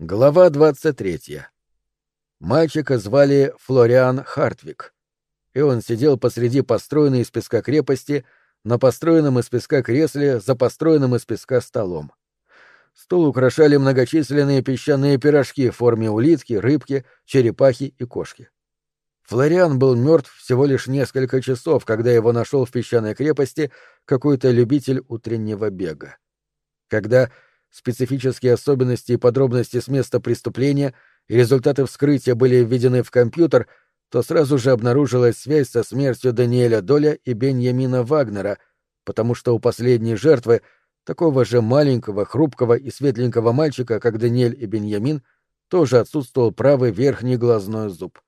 Глава 23. Мальчика звали Флориан Хартвик, и он сидел посреди построенной из песка крепости на построенном из песка кресле за построенным из песка столом. Стол украшали многочисленные песчаные пирожки в форме улитки, рыбки, черепахи и кошки. Флориан был мертв всего лишь несколько часов, когда его нашел в песчаной крепости какой-то любитель утреннего бега. Когда специфические особенности и подробности с места преступления и результаты вскрытия были введены в компьютер, то сразу же обнаружилась связь со смертью Даниэля Доля и Беньямина Вагнера, потому что у последней жертвы, такого же маленького, хрупкого и светленького мальчика, как Даниэль и Беньямин, тоже отсутствовал правый верхний глазной зуб.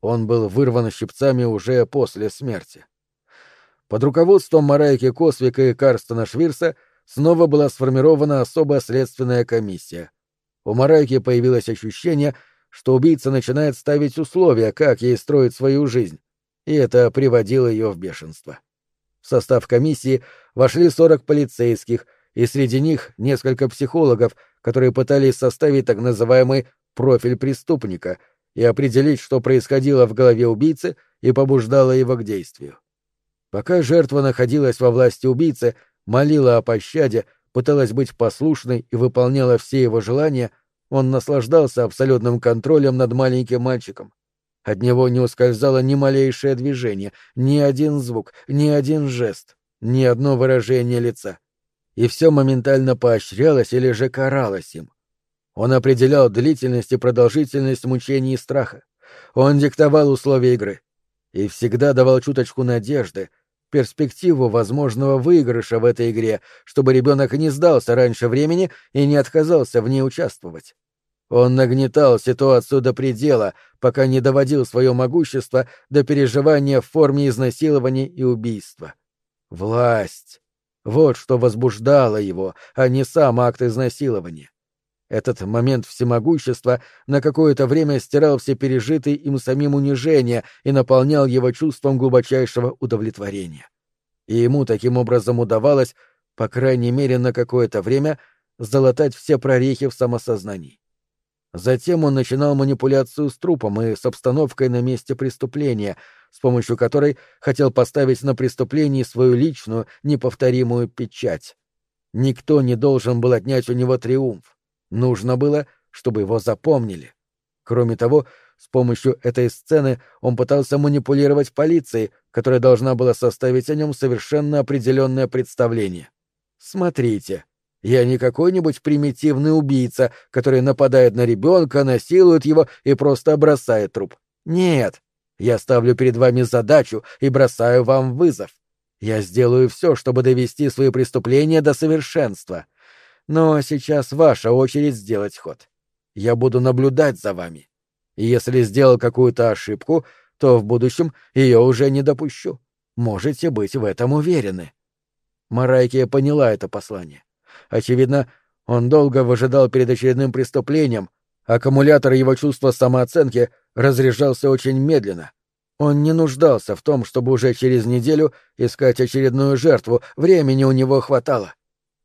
Он был вырван щипцами уже после смерти. Под руководством Марайки Косвика и Карстона Швирса — снова была сформирована особая следственная комиссия. У Марайки появилось ощущение, что убийца начинает ставить условия, как ей строить свою жизнь, и это приводило ее в бешенство. В состав комиссии вошли 40 полицейских, и среди них несколько психологов, которые пытались составить так называемый профиль преступника и определить, что происходило в голове убийцы и побуждало его к действию. Пока жертва находилась во власти убийцы, молила о пощаде, пыталась быть послушной и выполняла все его желания, он наслаждался абсолютным контролем над маленьким мальчиком. От него не ускользало ни малейшее движение, ни один звук, ни один жест, ни одно выражение лица. И все моментально поощрялось или же каралось им. Он определял длительность и продолжительность мучений и страха. Он диктовал условия игры. И всегда давал чуточку надежды, перспективу возможного выигрыша в этой игре, чтобы ребенок не сдался раньше времени и не отказался в ней участвовать. Он нагнетал ситуацию до предела, пока не доводил свое могущество до переживания в форме изнасилования и убийства. Власть. Вот что возбуждало его, а не сам акт изнасилования. Этот момент всемогущества на какое-то время стирал все пережитые им самим унижения и наполнял его чувством глубочайшего удовлетворения. И ему таким образом удавалось, по крайней мере на какое-то время, залатать все прорехи в самосознании. Затем он начинал манипуляцию с трупом и с обстановкой на месте преступления, с помощью которой хотел поставить на преступлении свою личную, неповторимую печать. Никто не должен был отнять у него триумф. Нужно было, чтобы его запомнили. Кроме того, с помощью этой сцены он пытался манипулировать полицией, которая должна была составить о нем совершенно определенное представление. Смотрите, я не какой-нибудь примитивный убийца, который нападает на ребенка, насилует его и просто бросает труп. Нет, я ставлю перед вами задачу и бросаю вам вызов. Я сделаю все, чтобы довести свои преступления до совершенства — но сейчас ваша очередь сделать ход. Я буду наблюдать за вами. И если сделал какую-то ошибку, то в будущем ее уже не допущу. Можете быть в этом уверены. Марайкия поняла это послание. Очевидно, он долго выжидал перед очередным преступлением, аккумулятор его чувства самооценки разряжался очень медленно. Он не нуждался в том, чтобы уже через неделю искать очередную жертву, времени у него хватало.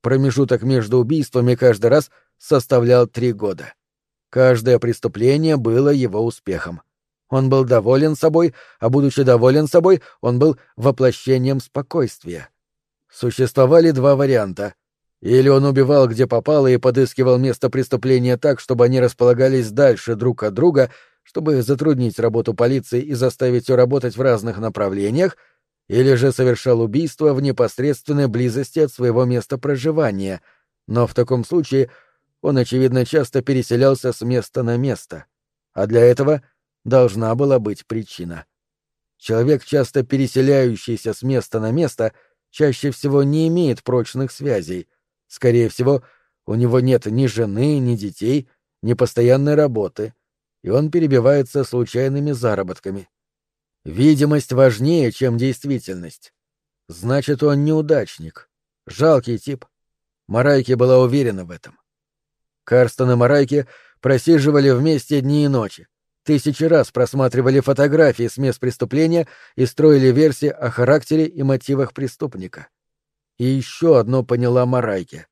Промежуток между убийствами каждый раз составлял три года. Каждое преступление было его успехом. Он был доволен собой, а будучи доволен собой, он был воплощением спокойствия. Существовали два варианта. Или он убивал где попало и подыскивал место преступления так, чтобы они располагались дальше друг от друга, чтобы затруднить работу полиции и заставить ее работать в разных направлениях, или же совершал убийство в непосредственной близости от своего места проживания, но в таком случае он, очевидно, часто переселялся с места на место, а для этого должна была быть причина. Человек, часто переселяющийся с места на место, чаще всего не имеет прочных связей. Скорее всего, у него нет ни жены, ни детей, ни постоянной работы, и он перебивается случайными заработками. Видимость важнее, чем действительность. Значит, он неудачник. Жалкий тип. Марайки была уверена в этом. Карстон и Марайки просиживали вместе дни и ночи. Тысячи раз просматривали фотографии с мест преступления и строили версии о характере и мотивах преступника. И еще одно поняла Марайки.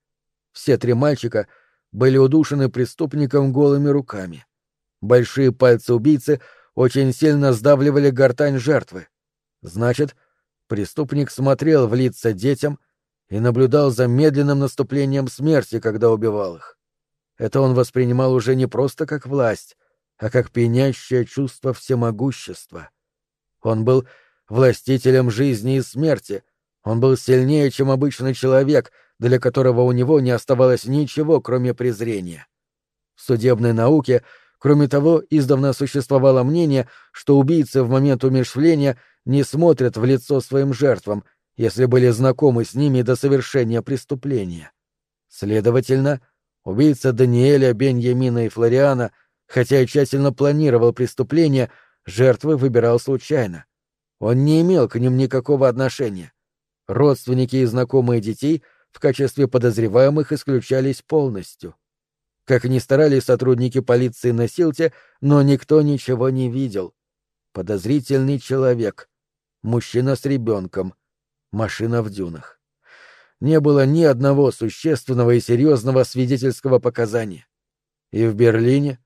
Все три мальчика были удушены преступником голыми руками. Большие пальцы убийцы очень сильно сдавливали гортань жертвы. Значит, преступник смотрел в лица детям и наблюдал за медленным наступлением смерти, когда убивал их. Это он воспринимал уже не просто как власть, а как пенящее чувство всемогущества. Он был властителем жизни и смерти, он был сильнее, чем обычный человек, для которого у него не оставалось ничего, кроме презрения. В судебной науке, кроме того, издавна существовало мнение, что убийцы в момент умершвления не смотрят в лицо своим жертвам, если были знакомы с ними до совершения преступления. Следовательно, убийца Даниэля, Беньямина и Флориана, хотя и тщательно планировал преступление, жертвы выбирал случайно. Он не имел к ним никакого отношения. Родственники и знакомые детей в качестве подозреваемых исключались полностью. Как ни старались сотрудники полиции на Силте, но никто ничего не видел. Подозрительный человек. Мужчина с ребенком. Машина в дюнах. Не было ни одного существенного и серьезного свидетельского показания. И в Берлине,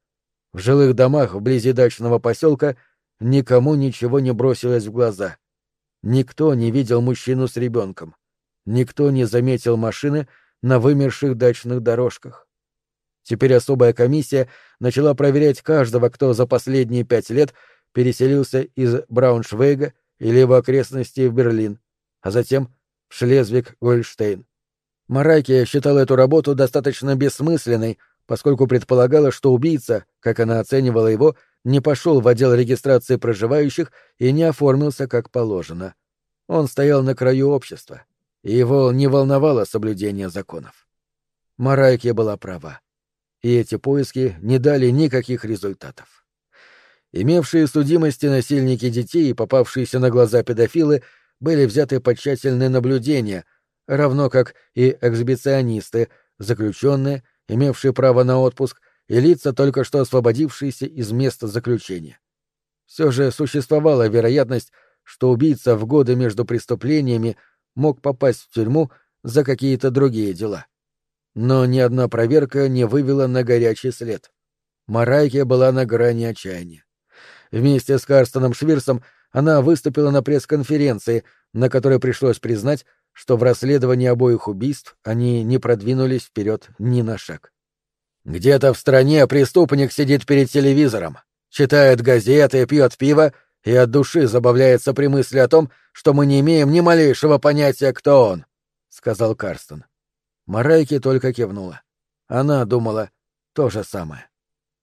в жилых домах вблизи дачного поселка, никому ничего не бросилось в глаза. Никто не видел мужчину с ребенком. Никто не заметил машины на вымерших дачных дорожках. Теперь особая комиссия начала проверять каждого, кто за последние пять лет переселился из Брауншвейга или в окрестности в Берлин, а затем в Шлезвиг-Гольштейн. Марайке считала эту работу достаточно бессмысленной, поскольку предполагала, что убийца, как она оценивала его, не пошел в отдел регистрации проживающих и не оформился как положено. Он стоял на краю общества, и его не волновало соблюдение законов. Марайке была права, и эти поиски не дали никаких результатов. Имевшие судимости насильники детей и попавшиеся на глаза педофилы были взяты под тщательное наблюдение, равно как и эксбиционисты, заключенные, имевшие право на отпуск, и лица, только что освободившиеся из места заключения. Все же существовала вероятность, что убийца в годы между преступлениями мог попасть в тюрьму за какие-то другие дела. Но ни одна проверка не вывела на горячий след. Марайке была на грани отчаяния. Вместе с Карстоном Швирсом она выступила на пресс-конференции, на которой пришлось признать, что в расследовании обоих убийств они не продвинулись вперед ни на шаг. Где-то в стране преступник сидит перед телевизором, читает газеты, пьет пиво и от души забавляется при мысли о том, что мы не имеем ни малейшего понятия, кто он, — сказал Карстон. Марайки только кивнула. Она думала то же самое.